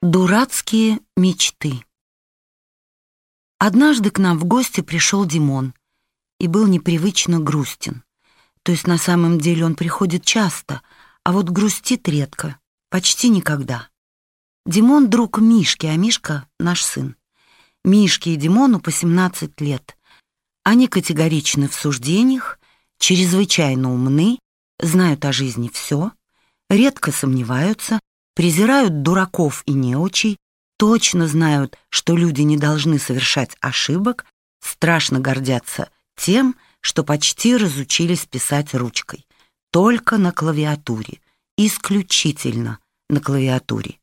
Дурацкие мечты. Однажды к нам в гости пришел Димон и был непривычно грустен. То есть на самом деле он приходит часто, а вот грустит редко, почти никогда. Димон — друг Мишки, а Мишка — наш сын. Мишке и Димону по 17 лет. Они категоричны в суждениях, чрезвычайно умны, знают о жизни все, редко сомневаются, презирают дураков и неучей, точно знают, что люди не должны совершать ошибок, страшно гордятся тем, что почти разучились писать ручкой, только на клавиатуре, исключительно на клавиатуре.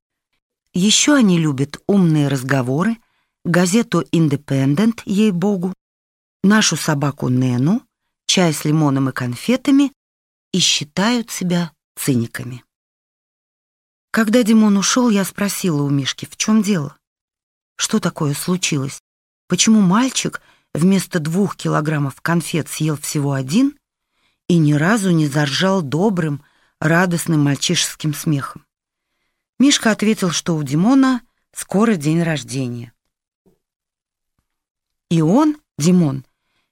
Еще они любят умные разговоры, газету «Индепендент», ей-богу, нашу собаку Нену, чай с лимоном и конфетами и считают себя циниками. Когда Димон ушел, я спросила у Мишки, в чем дело? Что такое случилось? Почему мальчик вместо двух килограммов конфет съел всего один и ни разу не заржал добрым, радостным мальчишеским смехом? Мишка ответил, что у Димона скоро день рождения. И он, Димон,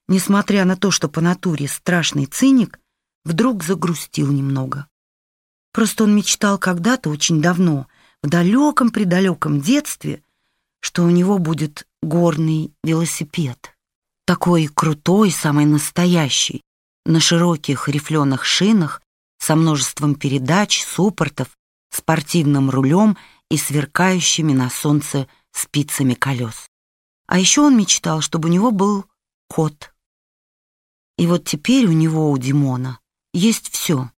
несмотря на то, что по натуре страшный циник, вдруг загрустил немного. Просто он мечтал когда-то, очень давно, в далеком-предалеком детстве, что у него будет горный велосипед. Такой крутой, самый настоящий, на широких рифленых шинах, со множеством передач, суппортов, спортивным рулем и сверкающими на солнце спицами колес. А еще он мечтал, чтобы у него был кот. И вот теперь у него, у Димона, есть все.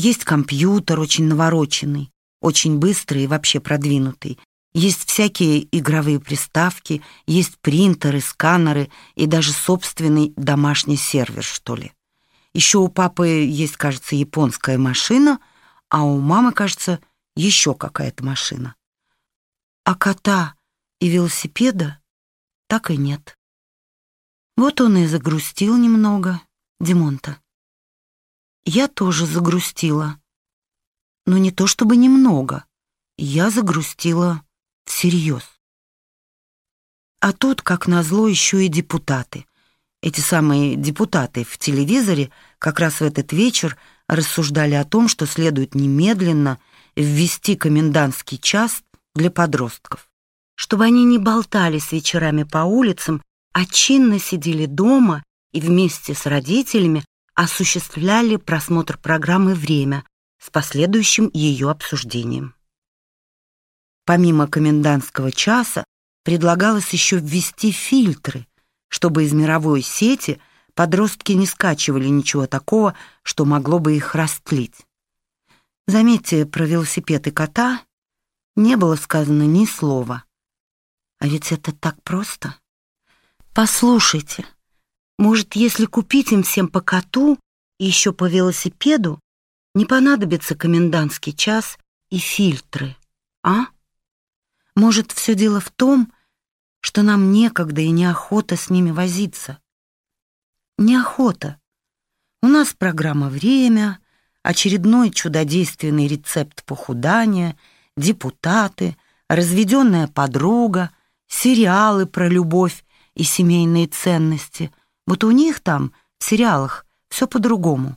Есть компьютер очень навороченный, очень быстрый и вообще продвинутый. Есть всякие игровые приставки, есть принтеры, сканеры и даже собственный домашний сервер, что ли. Еще у папы есть, кажется, японская машина, а у мамы, кажется, еще какая-то машина. А кота и велосипеда так и нет. Вот он и загрустил немного, Димон-то. Я тоже загрустила. Но не то чтобы немного. Я загрустила всерьез. А тут, как назло, еще и депутаты. Эти самые депутаты в телевизоре как раз в этот вечер рассуждали о том, что следует немедленно ввести комендантский час для подростков, чтобы они не болтались вечерами по улицам, а чинно сидели дома и вместе с родителями осуществляли просмотр программы «Время» с последующим ее обсуждением. Помимо комендантского часа предлагалось еще ввести фильтры, чтобы из мировой сети подростки не скачивали ничего такого, что могло бы их растлить. Заметьте, про велосипед и кота не было сказано ни слова. А ведь это так просто. Послушайте, может, если купить им всем по коту и еще по велосипеду, не понадобится комендантский час и фильтры, а? Может, все дело в том, что нам некогда и неохота с ними возиться. Неохота. У нас программа «Время», очередной чудодейственный рецепт похудания, депутаты, разведенная подруга, сериалы про любовь и семейные ценности, вот у них там, в сериалах, все по-другому.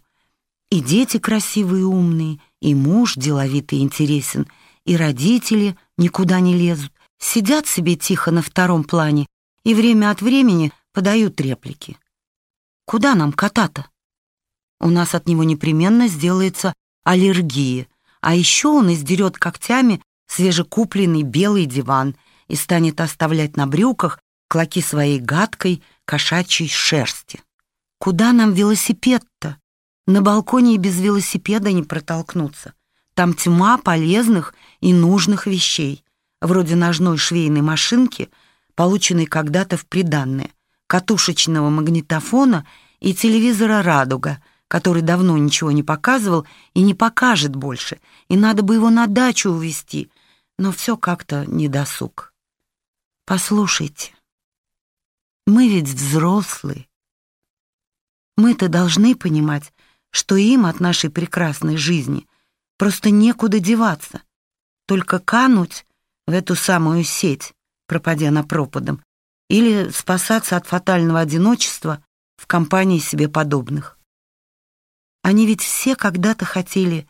И дети красивые и умные, и муж деловитый и интересен, и родители никуда не лезут, сидят себе тихо на втором плане и время от времени подают реплики. Куда нам кота-то? У нас от него непременно сделается аллергия, а еще он издерет когтями свежекупленный белый диван и станет оставлять на брюках клоки своей гадкой, кошачьей шерсти. Куда нам велосипед-то? На балконе и без велосипеда не протолкнуться. Там тьма полезных и нужных вещей, вроде ножной швейной машинки, полученной когда-то в приданное, катушечного магнитофона и телевизора «Радуга», который давно ничего не показывал и не покажет больше, и надо бы его на дачу увезти, но все как-то недосуг. Послушайте, мы ведь взрослые. Мы-то должны понимать, что им от нашей прекрасной жизни просто некуда деваться, только кануть в эту самую сеть, пропадя на пропадом, или спасаться от фатального одиночества в компании себе подобных. Они ведь все когда-то хотели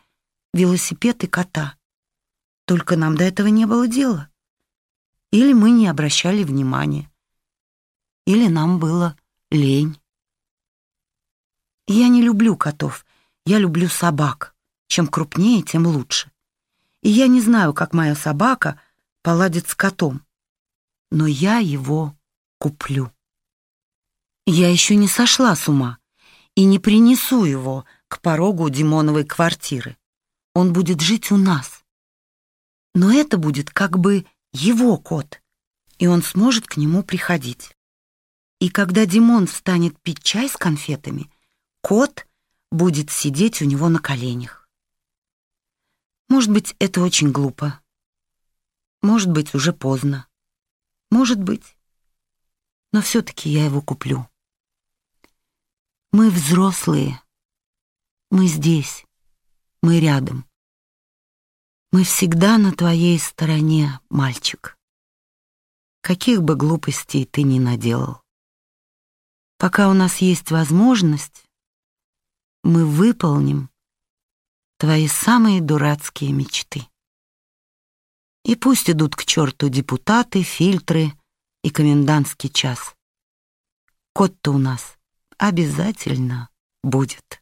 велосипед и кота. Только нам до этого не было дела. Или мы не обращали внимания. Или нам было лень. Я не люблю котов, я люблю собак. Чем крупнее, тем лучше. И я не знаю, как моя собака поладит с котом. Но я его куплю. Я еще не сошла с ума и не принесу его к порогу Димоновой квартиры. Он будет жить у нас. Но это будет как бы его кот, и он сможет к нему приходить. И когда Димон станет пить чай с конфетами, кот будет сидеть у него на коленях. Может быть, это очень глупо. Может быть, уже поздно. Может быть. Но все-таки я его куплю. Мы взрослые. Мы здесь. Мы рядом. Мы всегда на твоей стороне, мальчик. Каких бы глупостей ты ни наделал. Пока у нас есть возможность, мы выполним твои самые дурацкие мечты. И пусть идут к черту депутаты, фильтры и комендантский час. Кот-то у нас обязательно будет.